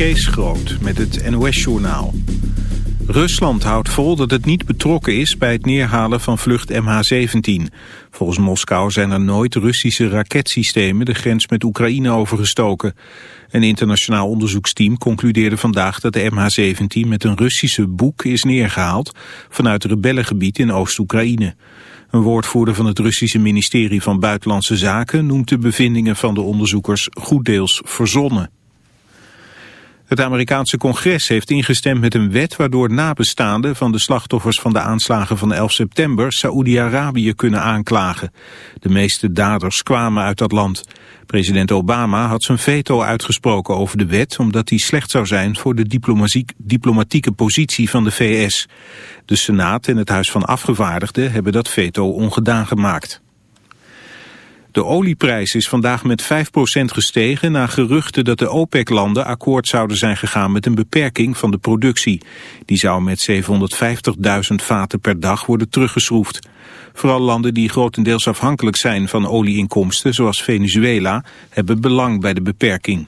Kees Groot met het NOS-journaal. Rusland houdt vol dat het niet betrokken is bij het neerhalen van vlucht MH17. Volgens Moskou zijn er nooit Russische raketsystemen de grens met Oekraïne overgestoken. Een internationaal onderzoeksteam concludeerde vandaag dat de MH17 met een Russische boek is neergehaald vanuit het rebellengebied in Oost-Oekraïne. Een woordvoerder van het Russische ministerie van Buitenlandse Zaken noemt de bevindingen van de onderzoekers goeddeels verzonnen. Het Amerikaanse congres heeft ingestemd met een wet waardoor nabestaanden van de slachtoffers van de aanslagen van 11 september Saoedi-Arabië kunnen aanklagen. De meeste daders kwamen uit dat land. President Obama had zijn veto uitgesproken over de wet omdat die slecht zou zijn voor de diplomatieke positie van de VS. De Senaat en het Huis van Afgevaardigden hebben dat veto ongedaan gemaakt. De olieprijs is vandaag met 5% gestegen na geruchten dat de OPEC-landen akkoord zouden zijn gegaan met een beperking van de productie. Die zou met 750.000 vaten per dag worden teruggeschroefd. Vooral landen die grotendeels afhankelijk zijn van olieinkomsten, zoals Venezuela, hebben belang bij de beperking.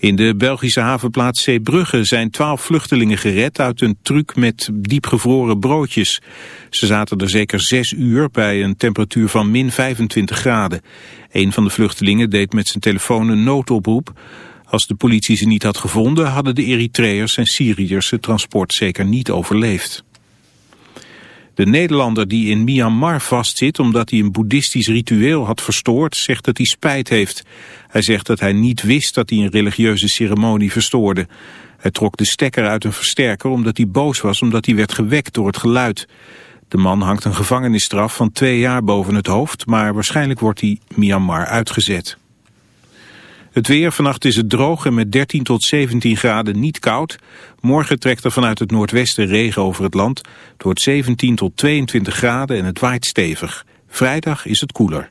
In de Belgische havenplaats Zeebrugge zijn twaalf vluchtelingen gered uit een truc met diepgevroren broodjes. Ze zaten er zeker zes uur bij een temperatuur van min 25 graden. Een van de vluchtelingen deed met zijn telefoon een noodoproep. Als de politie ze niet had gevonden hadden de Eritreërs en Syriërs het transport zeker niet overleefd. De Nederlander die in Myanmar vastzit omdat hij een boeddhistisch ritueel had verstoord, zegt dat hij spijt heeft. Hij zegt dat hij niet wist dat hij een religieuze ceremonie verstoorde. Hij trok de stekker uit een versterker omdat hij boos was omdat hij werd gewekt door het geluid. De man hangt een gevangenisstraf van twee jaar boven het hoofd, maar waarschijnlijk wordt hij Myanmar uitgezet. Het weer, vannacht is het droog en met 13 tot 17 graden niet koud. Morgen trekt er vanuit het noordwesten regen over het land. Het wordt 17 tot 22 graden en het waait stevig. Vrijdag is het koeler.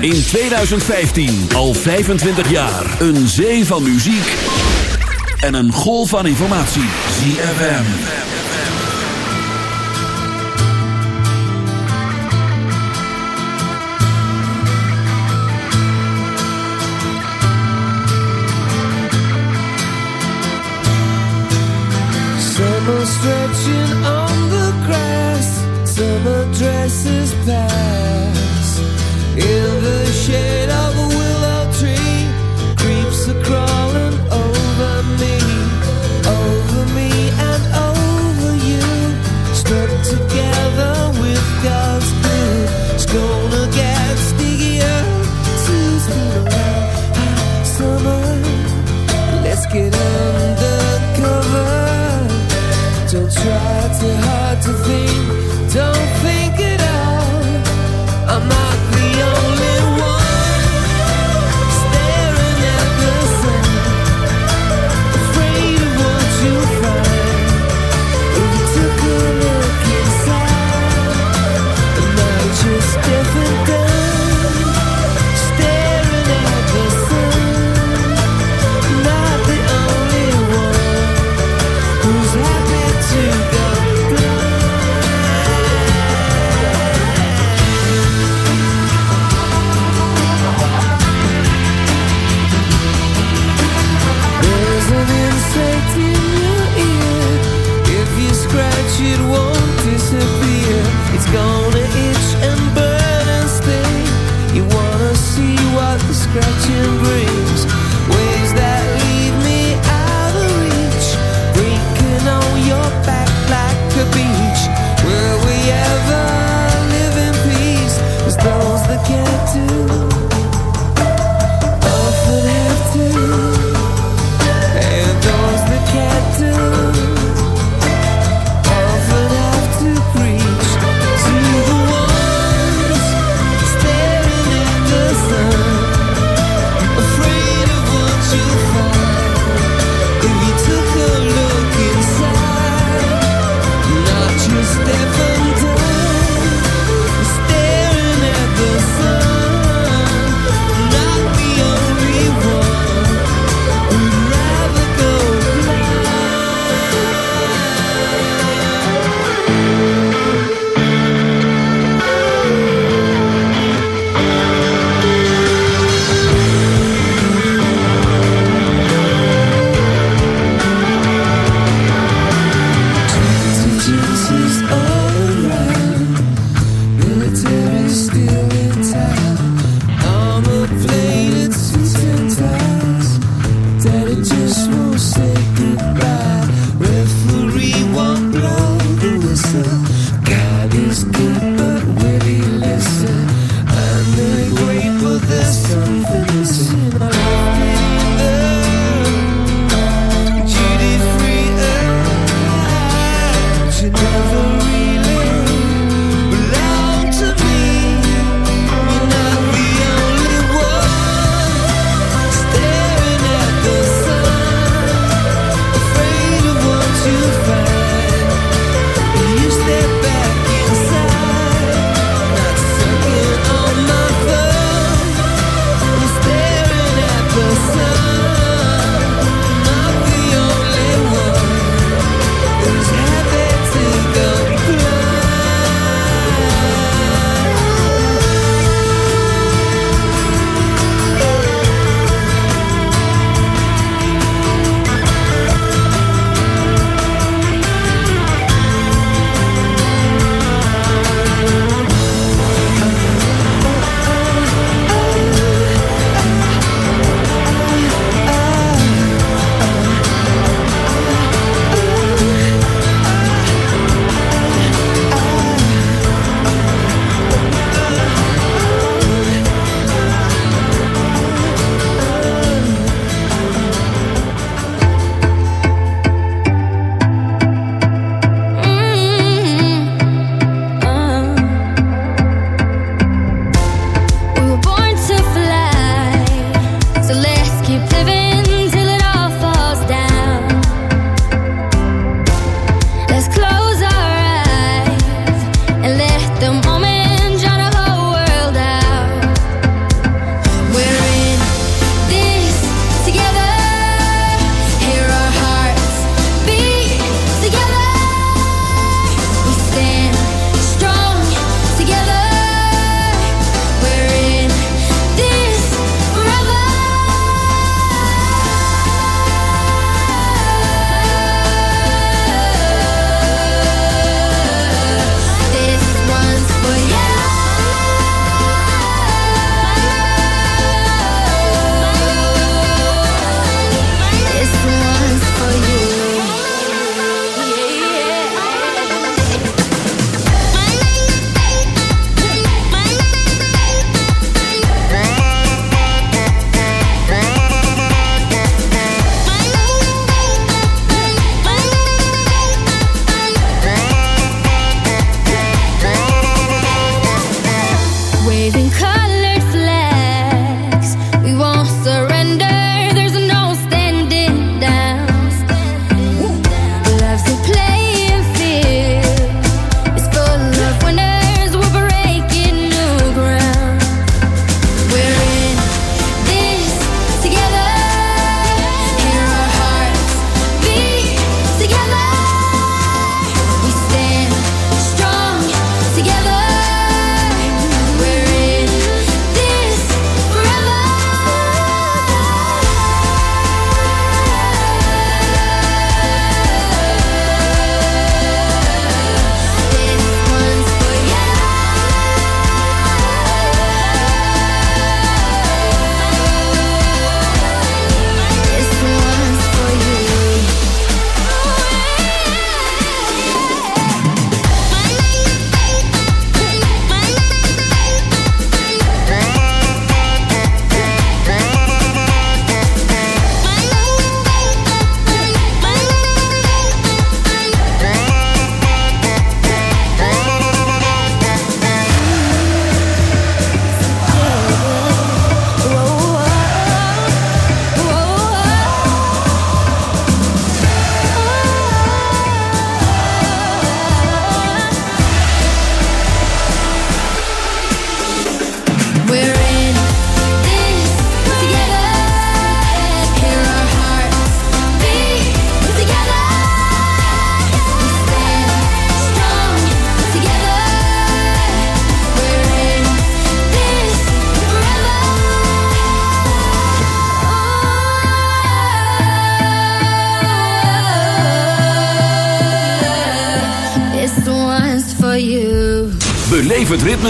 In 2015, al 25 jaar. Een zee van muziek en een golf van informatie. ZFM. Summer stretching on the grass. Summer dresses pass. Try too hard to think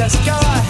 Just go ahead.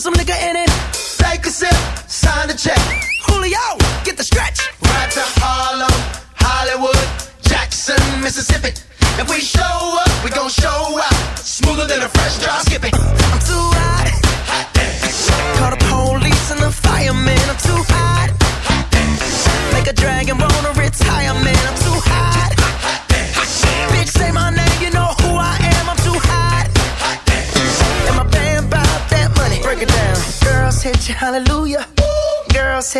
some nigga in it. Take a sip.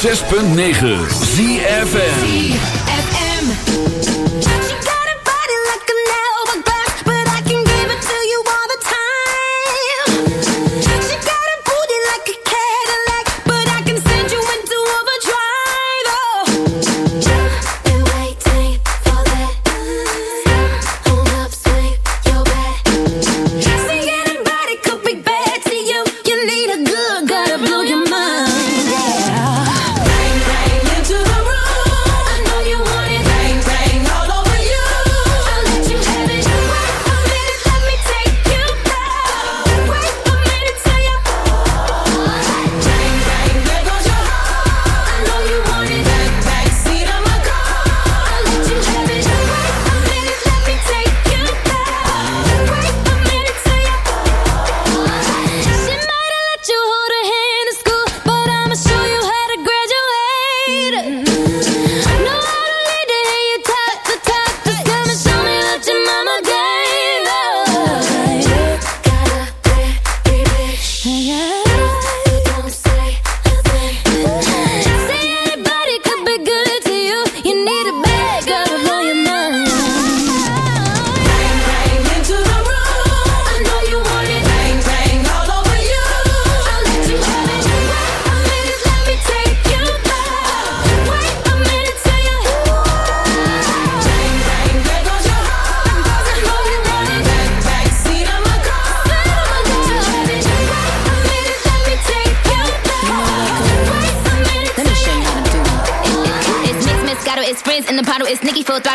106.9 ZFN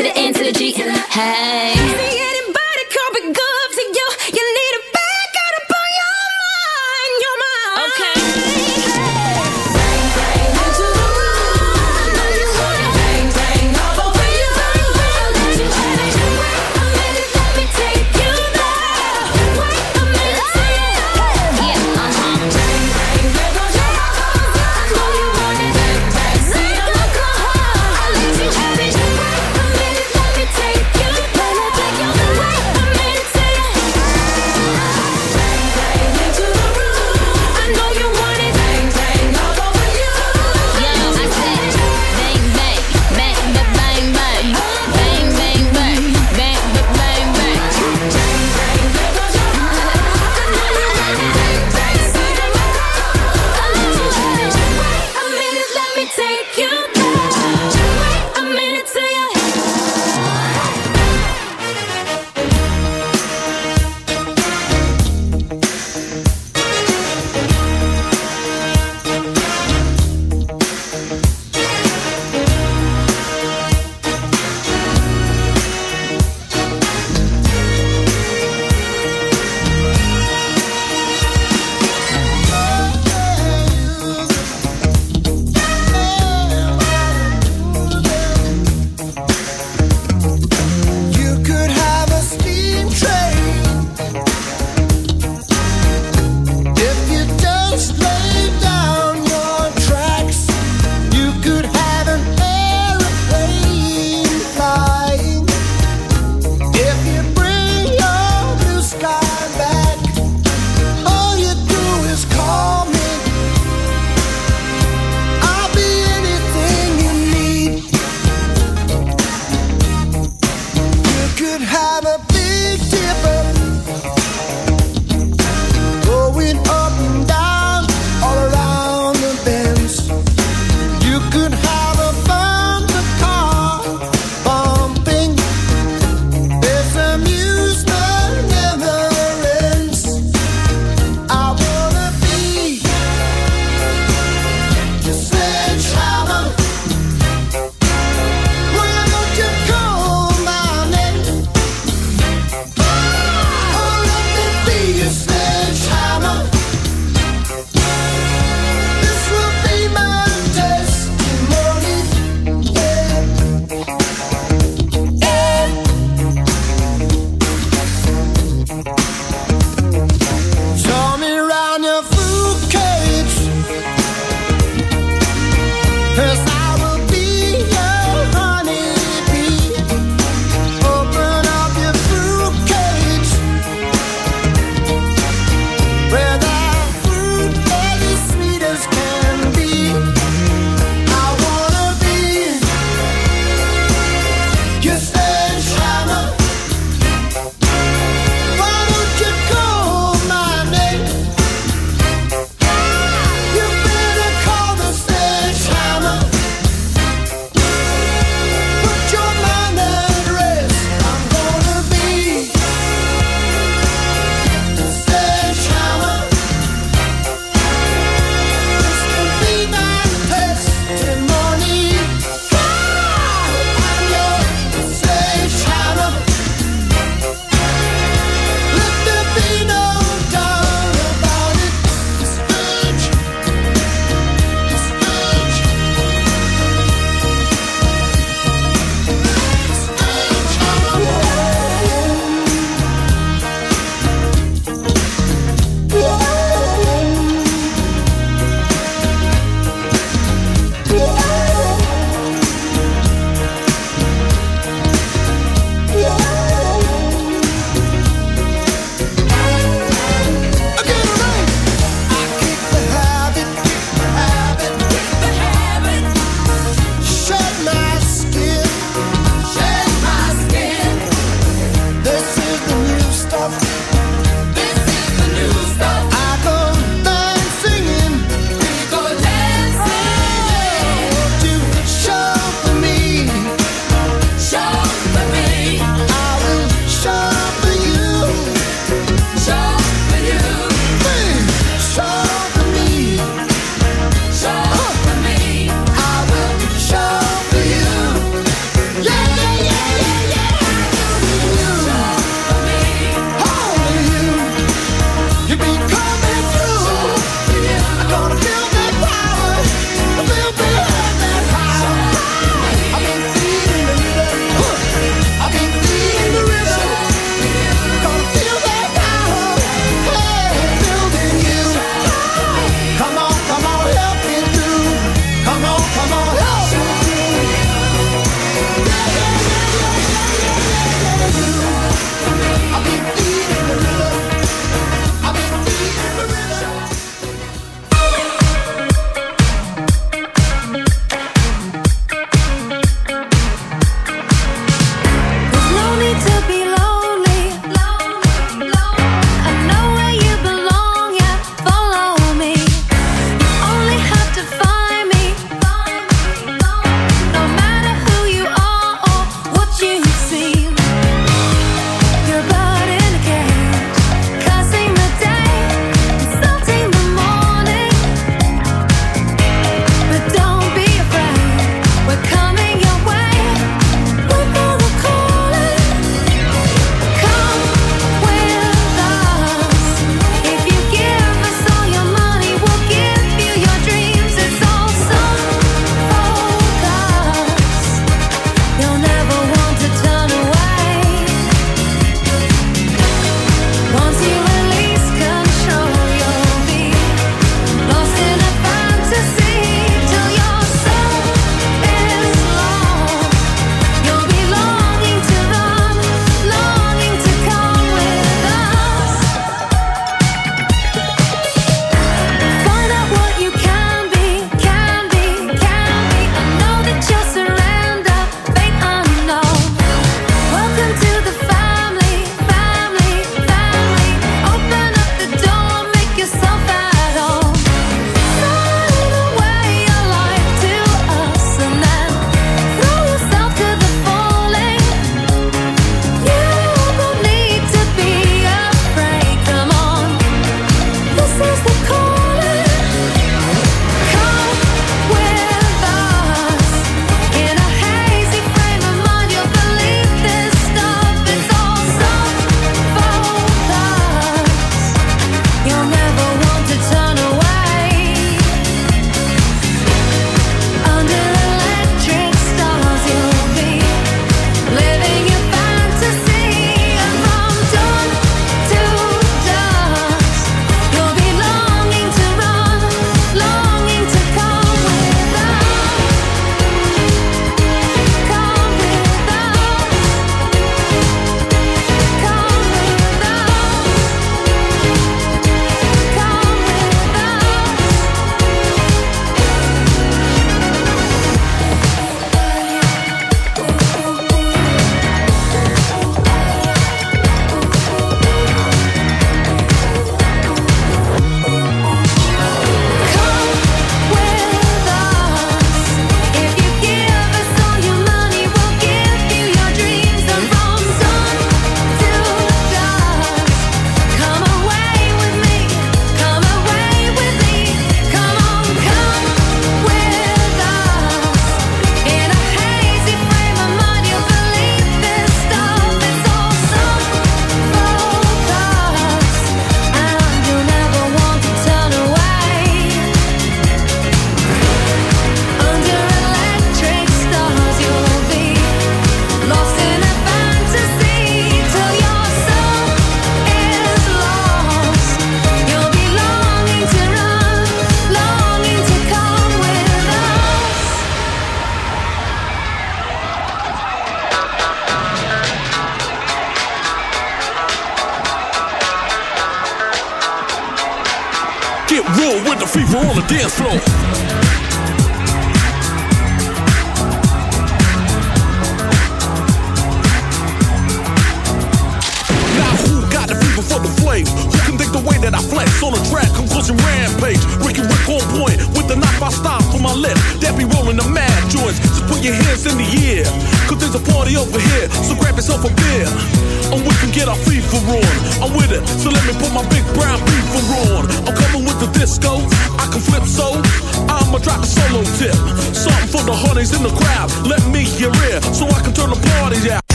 to the N to the G. Hey.